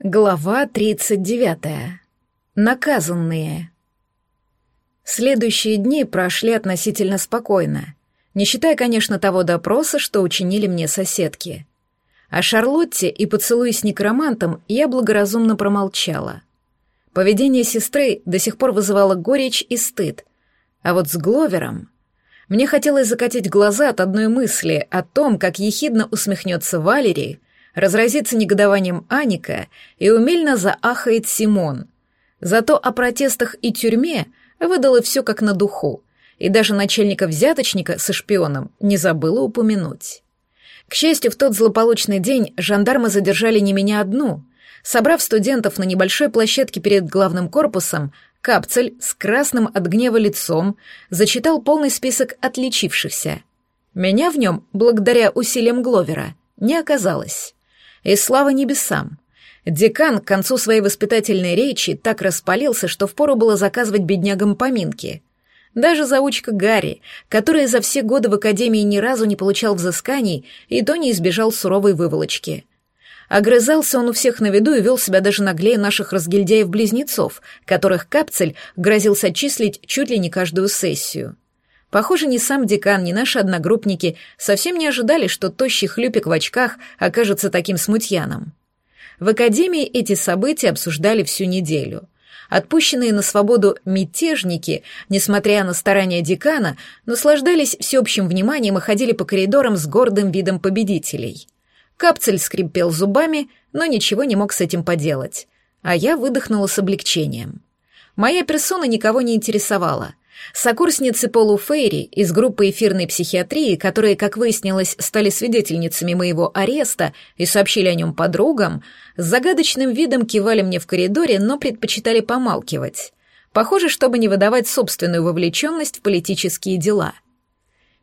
Глава 39. Наказанные. Следующие дни прошли относительно спокойно, не считая, конечно, того допроса, что учинили мне соседки. О Шарлотте и поцелуе с некромантом я благоразумно промолчала. Поведение сестры до сих пор вызывало горечь и стыд, а вот с Гловером... Мне хотелось закатить глаза от одной мысли о том, как ехидно усмехнется Валерий, разразится негодованием Аника и умельно заахает Симон. Зато о протестах и тюрьме выдала все как на духу, и даже начальника-взяточника со шпионом не забыла упомянуть. К счастью, в тот злополучный день жандармы задержали не меня одну. Собрав студентов на небольшой площадке перед главным корпусом, Капцель с красным от гнева лицом зачитал полный список отличившихся. Меня в нем, благодаря усилиям Гловера, не оказалось. И слава небесам. Декан к концу своей воспитательной речи так распалился, что впору было заказывать беднягам поминки. Даже заучка Гарри, который за все годы в академии ни разу не получал взысканий, и то не избежал суровой выволочки. Огрызался он у всех на виду и вел себя даже наглее наших разгильдяев-близнецов, которых Капцель грозился отчислить чуть ли не каждую сессию. Похоже, ни сам декан, ни наши одногруппники совсем не ожидали, что тощий хлюпик в очках окажется таким смутьяном. В академии эти события обсуждали всю неделю. Отпущенные на свободу мятежники, несмотря на старания декана, наслаждались всеобщим вниманием и ходили по коридорам с гордым видом победителей. Капцель скрипел зубами, но ничего не мог с этим поделать. А я выдохнула с облегчением. Моя персона никого не интересовала — Сокурсницы Полу Фейри из группы эфирной психиатрии, которые, как выяснилось, стали свидетельницами моего ареста и сообщили о нем подругам, с загадочным видом кивали мне в коридоре, но предпочитали помалкивать. Похоже, чтобы не выдавать собственную вовлеченность в политические дела.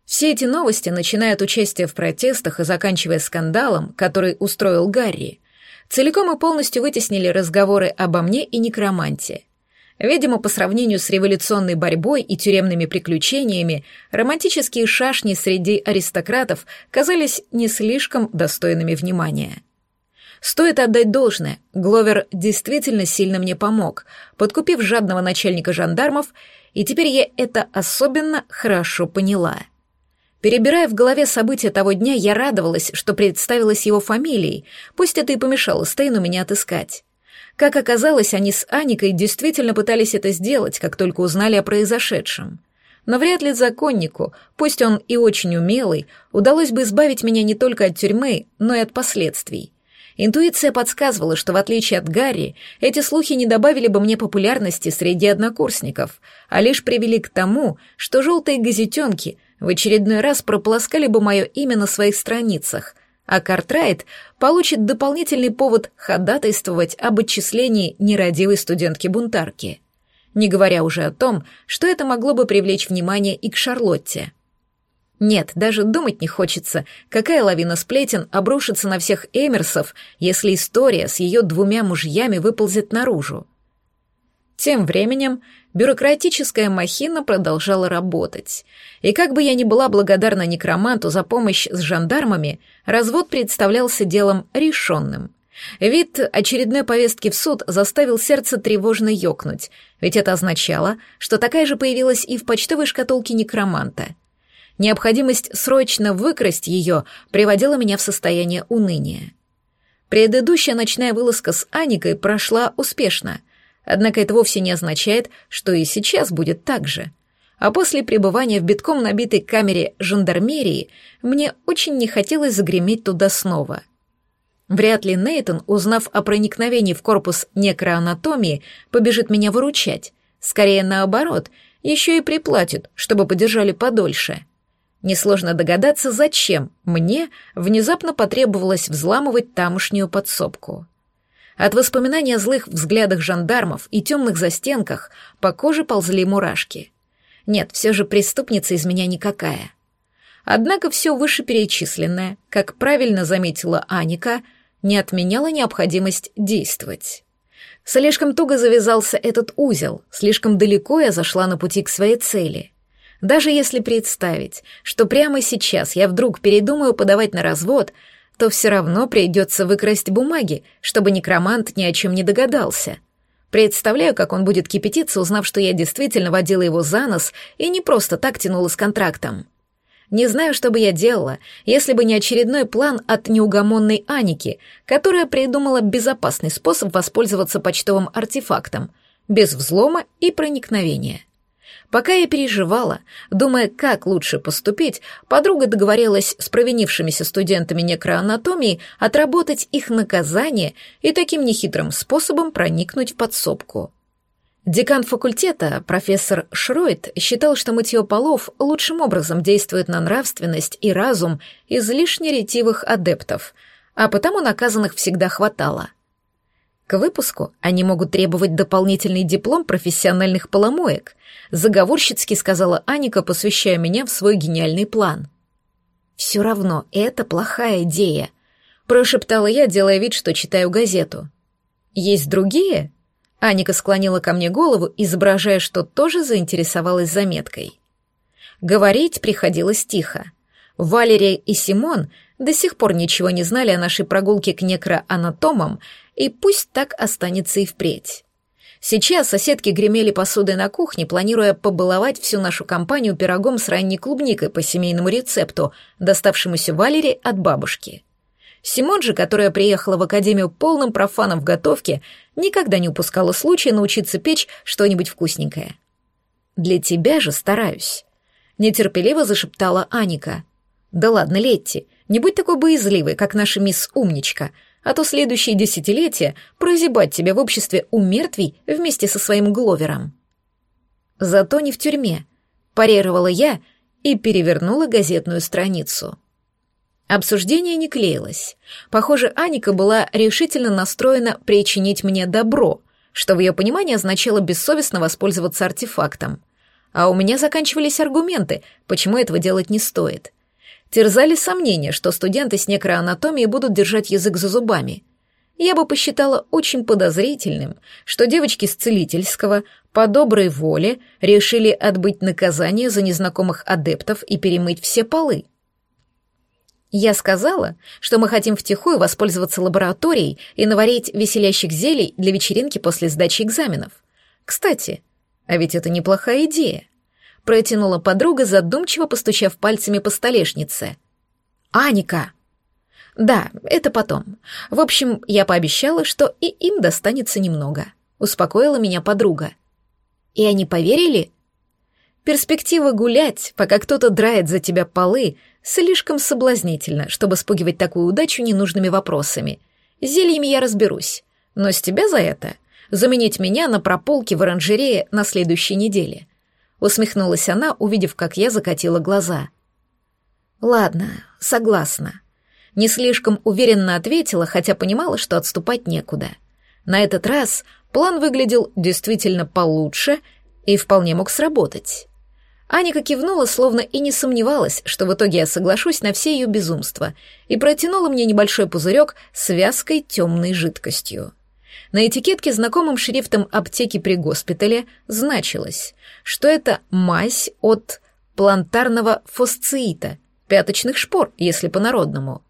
Все эти новости, начиная от участия в протестах и заканчивая скандалом, который устроил Гарри, целиком и полностью вытеснили разговоры обо мне и некроманте — Видимо, по сравнению с революционной борьбой и тюремными приключениями, романтические шашни среди аристократов казались не слишком достойными внимания. Стоит отдать должное, Гловер действительно сильно мне помог, подкупив жадного начальника жандармов, и теперь я это особенно хорошо поняла. Перебирая в голове события того дня, я радовалась, что представилась его фамилией, пусть это и помешало Стейну меня отыскать. Как оказалось, они с Аникой действительно пытались это сделать, как только узнали о произошедшем. Но вряд ли законнику, пусть он и очень умелый, удалось бы избавить меня не только от тюрьмы, но и от последствий. Интуиция подсказывала, что в отличие от Гарри, эти слухи не добавили бы мне популярности среди однокурсников, а лишь привели к тому, что желтые газетенки в очередной раз прополоскали бы мое имя на своих страницах, а Картрайт получит дополнительный повод ходатайствовать об отчислении нерадивой студентки-бунтарки. Не говоря уже о том, что это могло бы привлечь внимание и к Шарлотте. Нет, даже думать не хочется, какая лавина сплетен обрушится на всех Эмерсов, если история с ее двумя мужьями выползет наружу. Тем временем бюрократическая махина продолжала работать. И как бы я ни была благодарна некроманту за помощь с жандармами, развод представлялся делом решенным. Вид очередной повестки в суд заставил сердце тревожно ёкнуть, ведь это означало, что такая же появилась и в почтовой шкатулке некроманта. Необходимость срочно выкрасть ее приводила меня в состояние уныния. Предыдущая ночная вылазка с Аникой прошла успешно — Однако это вовсе не означает, что и сейчас будет так же. А после пребывания в битком набитой камере жандармерии мне очень не хотелось загреметь туда снова. Вряд ли Нейтон, узнав о проникновении в корпус некроанатомии, побежит меня выручать. Скорее наоборот, еще и приплатит, чтобы подержали подольше. Несложно догадаться, зачем мне внезапно потребовалось взламывать тамошнюю подсобку. От воспоминания о злых взглядах жандармов и темных застенках по коже ползли мурашки. Нет, все же преступница из меня никакая. Однако все вышеперечисленное, как правильно заметила Аника, не отменяло необходимость действовать. Слишком туго завязался этот узел, слишком далеко я зашла на пути к своей цели. Даже если представить, что прямо сейчас я вдруг передумаю подавать на развод — то все равно придется выкрасть бумаги, чтобы некромант ни о чем не догадался. Представляю, как он будет кипятиться, узнав, что я действительно водила его за нос и не просто так тянула с контрактом. Не знаю, что бы я делала, если бы не очередной план от неугомонной Аники, которая придумала безопасный способ воспользоваться почтовым артефактом, без взлома и проникновения. Пока я переживала, думая, как лучше поступить, подруга договорилась с провинившимися студентами некроанатомии отработать их наказание и таким нехитрым способом проникнуть в подсобку. Декан факультета, профессор Шройт, считал, что мытье полов лучшим образом действует на нравственность и разум излишне ретивых адептов, а потому наказанных всегда хватало — к выпуску они могут требовать дополнительный диплом профессиональных поломоек, заговорщицки сказала Аника, посвящая меня в свой гениальный план. Все равно это плохая идея, прошептала я, делая вид, что читаю газету. Есть другие? Аника склонила ко мне голову, изображая, что тоже заинтересовалась заметкой. Говорить приходилось тихо. Валерия и Симон до сих пор ничего не знали о нашей прогулке к некроанатомам и пусть так останется и впредь. Сейчас соседки гремели посудой на кухне, планируя побаловать всю нашу компанию пирогом с ранней клубникой по семейному рецепту, доставшемуся Валере от бабушки. Симон же, которая приехала в академию полным профаном в готовке, никогда не упускала случая научиться печь что-нибудь вкусненькое. «Для тебя же стараюсь», — нетерпеливо зашептала Аника. «Да ладно, Летти, не будь такой боязливой, как наша мисс Умничка», — а то следующие десятилетия прозябать тебя в обществе у мертвей вместе со своим Гловером. Зато не в тюрьме, парировала я и перевернула газетную страницу. Обсуждение не клеилось. Похоже, Аника была решительно настроена причинить мне добро, что в ее понимании означало бессовестно воспользоваться артефактом. А у меня заканчивались аргументы, почему этого делать не стоит — терзали сомнения, что студенты с некроанатомией будут держать язык за зубами. Я бы посчитала очень подозрительным, что девочки с целительского по доброй воле решили отбыть наказание за незнакомых адептов и перемыть все полы. Я сказала, что мы хотим втихую воспользоваться лабораторией и наварить веселящих зелий для вечеринки после сдачи экзаменов. Кстати, а ведь это неплохая идея протянула подруга, задумчиво постучав пальцами по столешнице. «Аника!» «Да, это потом. В общем, я пообещала, что и им достанется немного», — успокоила меня подруга. «И они поверили?» Перспектива гулять, пока кто-то драет за тебя полы, слишком соблазнительна, чтобы спугивать такую удачу ненужными вопросами. С зельями я разберусь, но с тебя за это заменить меня на прополке в оранжерее на следующей неделе усмехнулась она, увидев, как я закатила глаза. Ладно, согласна. Не слишком уверенно ответила, хотя понимала, что отступать некуда. На этот раз план выглядел действительно получше и вполне мог сработать. Аника кивнула, словно и не сомневалась, что в итоге я соглашусь на все ее безумства, и протянула мне небольшой пузырек с вязкой темной жидкостью. На этикетке знакомым шрифтом аптеки при госпитале значилось, что это мазь от плантарного фосциита, пяточных шпор, если по-народному.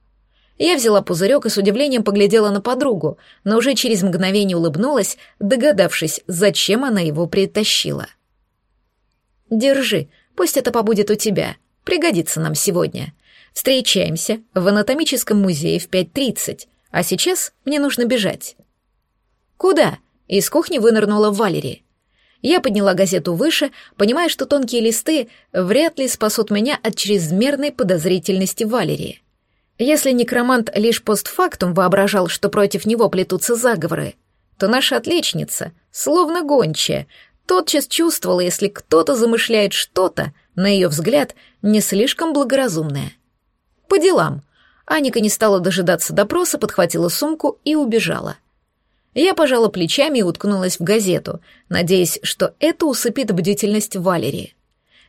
Я взяла пузырек и с удивлением поглядела на подругу, но уже через мгновение улыбнулась, догадавшись, зачем она его притащила. «Держи, пусть это побудет у тебя. Пригодится нам сегодня. Встречаемся в анатомическом музее в 5.30, а сейчас мне нужно бежать». «Куда?» — из кухни вынырнула Валерия. Я подняла газету выше, понимая, что тонкие листы вряд ли спасут меня от чрезмерной подозрительности Валерии. Если некромант лишь постфактум воображал, что против него плетутся заговоры, то наша отличница, словно гончая, тотчас чувствовала, если кто-то замышляет что-то, на ее взгляд, не слишком благоразумное. По делам. Аника не стала дожидаться допроса, подхватила сумку и убежала. Я пожала плечами и уткнулась в газету, надеясь, что это усыпит бдительность Валерии.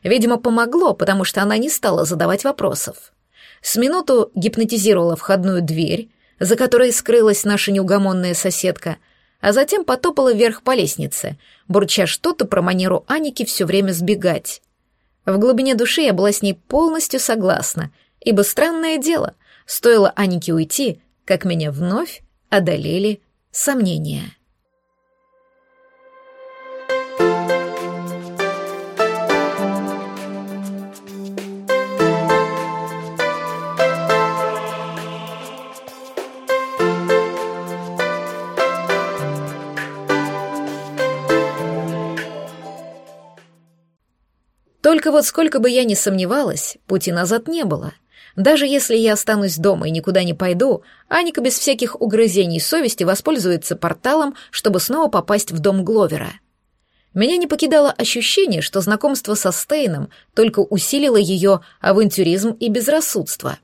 Видимо, помогло, потому что она не стала задавать вопросов. С минуту гипнотизировала входную дверь, за которой скрылась наша неугомонная соседка, а затем потопала вверх по лестнице, бурча что-то про манеру Аники все время сбегать. В глубине души я была с ней полностью согласна, ибо странное дело, Стоило Анике уйти, как меня вновь одолели сомнения. Только вот сколько бы я ни сомневалась, пути назад не было. Даже если я останусь дома и никуда не пойду, Аника без всяких угрызений совести воспользуется порталом, чтобы снова попасть в дом Гловера. Меня не покидало ощущение, что знакомство со Стейном только усилило ее авантюризм и безрассудство.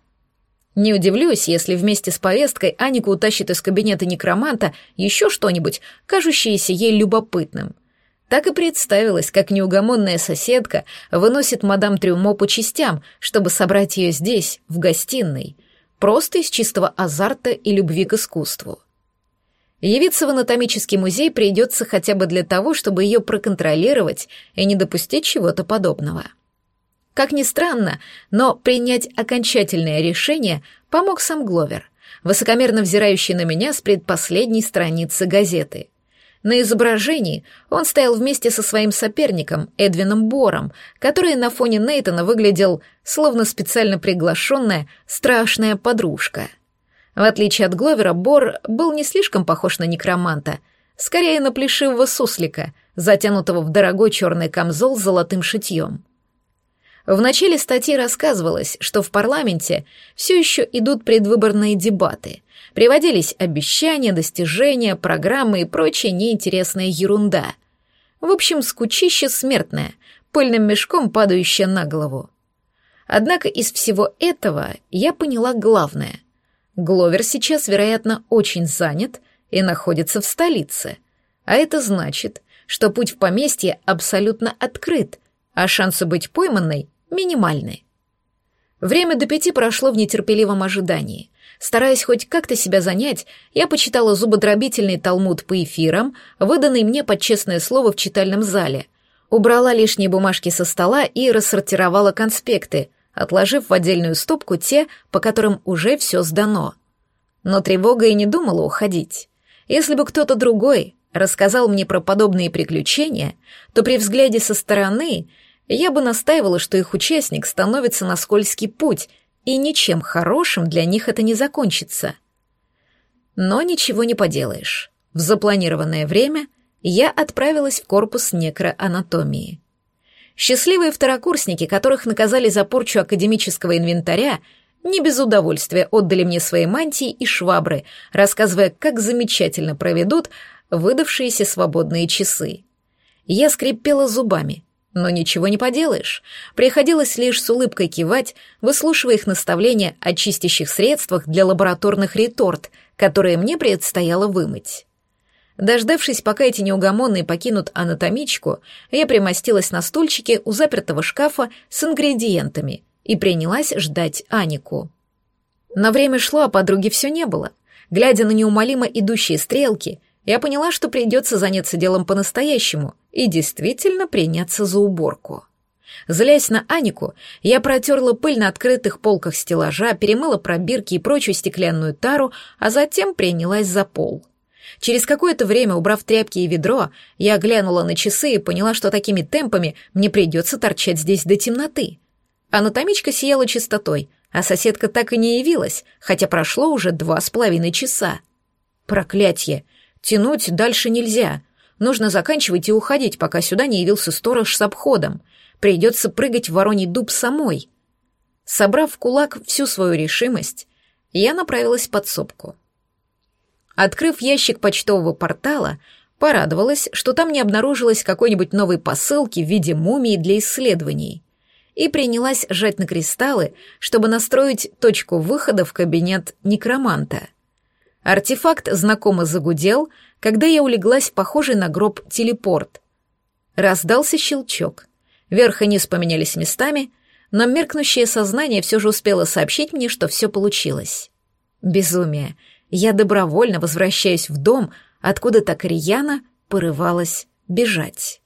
Не удивлюсь, если вместе с повесткой Аника утащит из кабинета некроманта еще что-нибудь, кажущееся ей любопытным — так и представилось, как неугомонная соседка выносит мадам Трюмо по частям, чтобы собрать ее здесь, в гостиной, просто из чистого азарта и любви к искусству. Явиться в анатомический музей придется хотя бы для того, чтобы ее проконтролировать и не допустить чего-то подобного. Как ни странно, но принять окончательное решение помог сам Гловер, высокомерно взирающий на меня с предпоследней страницы газеты — на изображении он стоял вместе со своим соперником Эдвином Бором, который на фоне Нейтона выглядел словно специально приглашенная страшная подружка. В отличие от Гловера, Бор был не слишком похож на некроманта, скорее на плешивого суслика, затянутого в дорогой черный камзол с золотым шитьем. В начале статьи рассказывалось, что в парламенте все еще идут предвыборные дебаты — Приводились обещания, достижения, программы и прочая неинтересная ерунда. В общем, скучище смертное, пыльным мешком падающее на голову. Однако из всего этого я поняла главное. Гловер сейчас, вероятно, очень занят и находится в столице. А это значит, что путь в поместье абсолютно открыт, а шансы быть пойманной минимальны. Время до пяти прошло в нетерпеливом ожидании. Стараясь хоть как-то себя занять, я почитала зубодробительный талмуд по эфирам, выданный мне под честное слово в читальном зале. Убрала лишние бумажки со стола и рассортировала конспекты, отложив в отдельную стопку те, по которым уже все сдано. Но тревога и не думала уходить. Если бы кто-то другой рассказал мне про подобные приключения, то при взгляде со стороны я бы настаивала, что их участник становится на скользкий путь и ничем хорошим для них это не закончится. Но ничего не поделаешь. В запланированное время я отправилась в корпус некроанатомии. Счастливые второкурсники, которых наказали за порчу академического инвентаря, не без удовольствия отдали мне свои мантии и швабры, рассказывая, как замечательно проведут выдавшиеся свободные часы. Я скрипела зубами — но ничего не поделаешь. Приходилось лишь с улыбкой кивать, выслушивая их наставления о чистящих средствах для лабораторных реторт, которые мне предстояло вымыть. Дождавшись, пока эти неугомонные покинут анатомичку, я примостилась на стульчике у запертого шкафа с ингредиентами и принялась ждать Анику. На время шло, а подруги все не было. Глядя на неумолимо идущие стрелки, я поняла, что придется заняться делом по-настоящему и действительно приняться за уборку. Злясь на Анику, я протерла пыль на открытых полках стеллажа, перемыла пробирки и прочую стеклянную тару, а затем принялась за пол. Через какое-то время, убрав тряпки и ведро, я глянула на часы и поняла, что такими темпами мне придется торчать здесь до темноты. Анатомичка сияла чистотой, а соседка так и не явилась, хотя прошло уже два с половиной часа. Проклятье! Тянуть дальше нельзя. Нужно заканчивать и уходить, пока сюда не явился сторож с обходом. Придется прыгать в вороний дуб самой. Собрав в кулак всю свою решимость, я направилась в подсобку. Открыв ящик почтового портала, порадовалась, что там не обнаружилось какой-нибудь новой посылки в виде мумии для исследований, и принялась жать на кристаллы, чтобы настроить точку выхода в кабинет некроманта — Артефакт знакомо загудел, когда я улеглась в похожий на гроб телепорт. Раздался щелчок. Верх и низ поменялись местами, но меркнущее сознание все же успело сообщить мне, что все получилось. Безумие. Я добровольно возвращаюсь в дом, откуда так рьяно порывалась бежать.